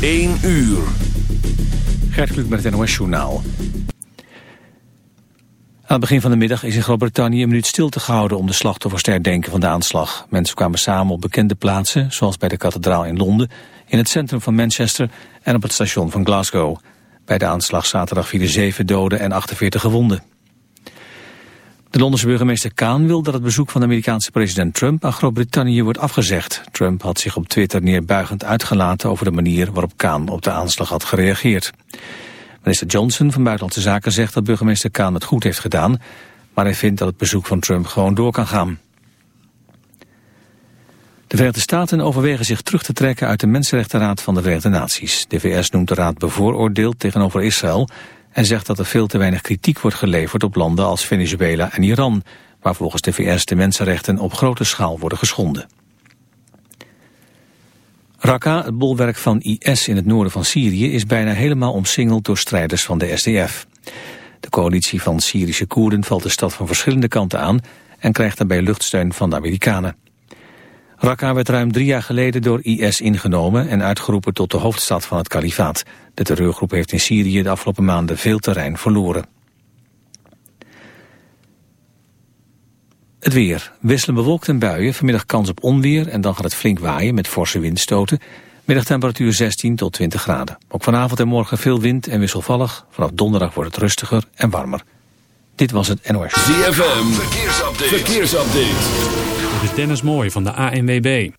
1 uur. Gert Kluk met het NOS Journaal. Aan het begin van de middag is in Groot-Brittannië een minuut stilte gehouden om de slachtoffers te herdenken van de aanslag. Mensen kwamen samen op bekende plaatsen, zoals bij de kathedraal in Londen, in het centrum van Manchester en op het station van Glasgow. Bij de aanslag zaterdag vielen zeven doden en 48 gewonden. De Londense burgemeester Kaan wil dat het bezoek van de Amerikaanse president Trump aan Groot-Brittannië wordt afgezegd. Trump had zich op Twitter neerbuigend uitgelaten over de manier waarop Kaan op de aanslag had gereageerd. Minister Johnson van Buitenlandse Zaken zegt dat burgemeester Kaan het goed heeft gedaan, maar hij vindt dat het bezoek van Trump gewoon door kan gaan. De Verenigde Staten overwegen zich terug te trekken uit de Mensenrechtenraad van de Verenigde Naties. De VS noemt de raad bevooroordeeld tegenover Israël en zegt dat er veel te weinig kritiek wordt geleverd op landen als Venezuela en Iran, waar volgens de VS de mensenrechten op grote schaal worden geschonden. Raqqa, het bolwerk van IS in het noorden van Syrië, is bijna helemaal omsingeld door strijders van de SDF. De coalitie van Syrische Koerden valt de stad van verschillende kanten aan en krijgt daarbij luchtsteun van de Amerikanen. Raqqa werd ruim drie jaar geleden door IS ingenomen en uitgeroepen tot de hoofdstad van het kalifaat. De terreurgroep heeft in Syrië de afgelopen maanden veel terrein verloren. Het weer. Wisselen bewolkt en buien. Vanmiddag kans op onweer en dan gaat het flink waaien met forse windstoten. Middagtemperatuur 16 tot 20 graden. Ook vanavond en morgen veel wind en wisselvallig. Vanaf donderdag wordt het rustiger en warmer. Dit was het NOS. ZFM. Verkeersupdate. Verkeersupdate. Dit is Dennis Mooij van de ANWB.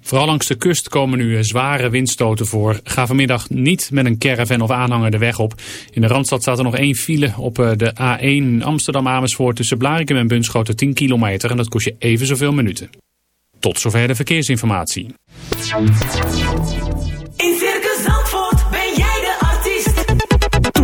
Vooral langs de kust komen nu zware windstoten voor. Ga vanmiddag niet met een caravan of aanhanger de weg op. In de Randstad staat er nog één file op eh, de A1 Amsterdam-Amersfoort tussen Blarikum en Bunschoten 10 kilometer. En dat kost je even zoveel minuten. Tot zover de verkeersinformatie.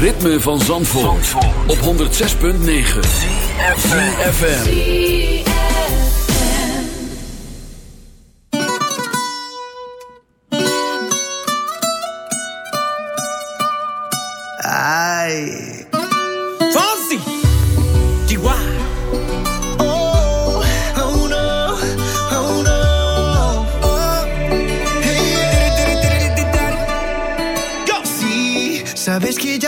Ritme van Zandvoort, op 106.9 FM. Ay. Fonsi. Chihuahua. Oh, oh no, oh no. Oh. Hey. Sí, sabes que ya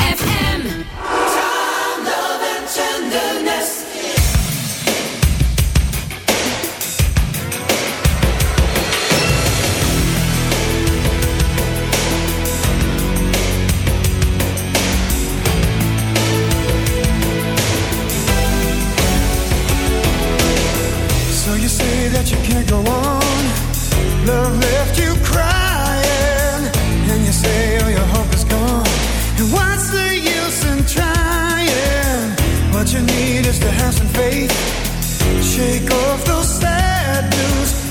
the use in trying? What you need is to have some faith. Shake off those sad news.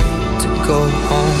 go home.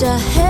wish I had